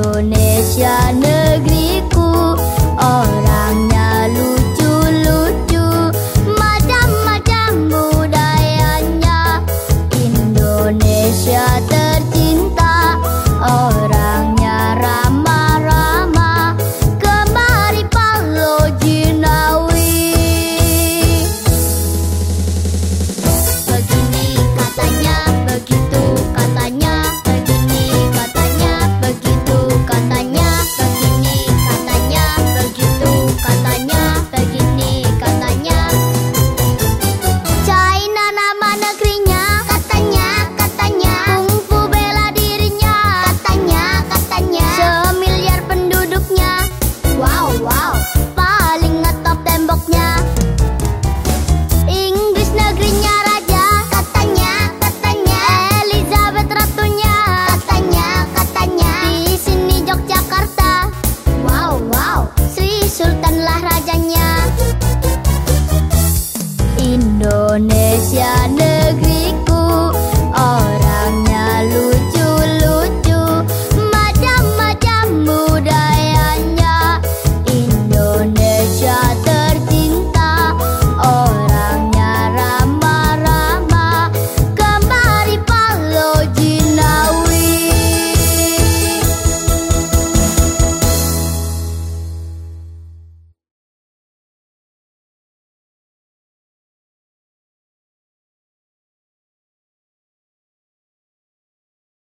olahraganya Indonesia